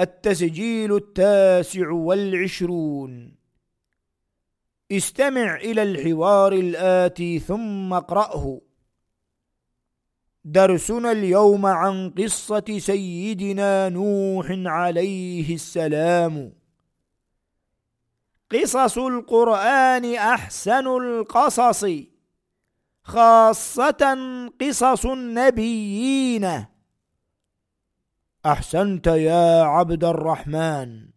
التسجيل التاسع والعشرون. استمع إلى الحوار الآتي ثم اقرأه. درسنا اليوم عن قصة سيدنا نوح عليه السلام. قصص القرآن أحسن القصص خاصة قصص النبيين. أحسنت يا عبد الرحمن.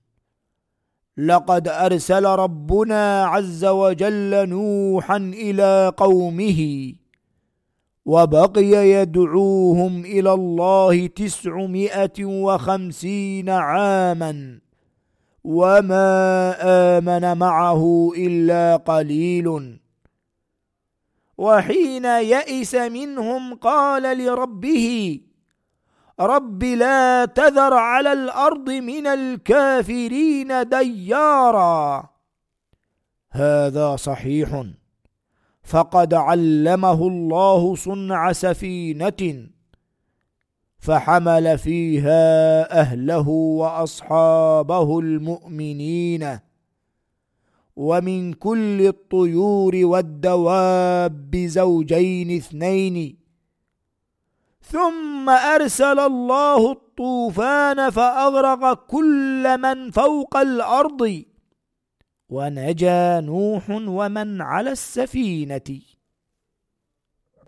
لقد أرسل ربنا عز وجل نوحا إلى قومه وبقي يدعوهم إلى الله تسعمائة وخمسين عاما وما آمن معه إلا قليل. وحين يئس منهم قال لربه رب لا تذر على الأرض من الكافرين ديارا. هذا صحيح. فقد علمه الله صنع سفينة فحمل فيها أهله وأصحابه المؤمنين. ومن كل الطيور والدواب زوجين اثنين ثم أرسل الله الطوفان فأغرق كل من فوق الأرض. ونجا نوح ومن على السفينة.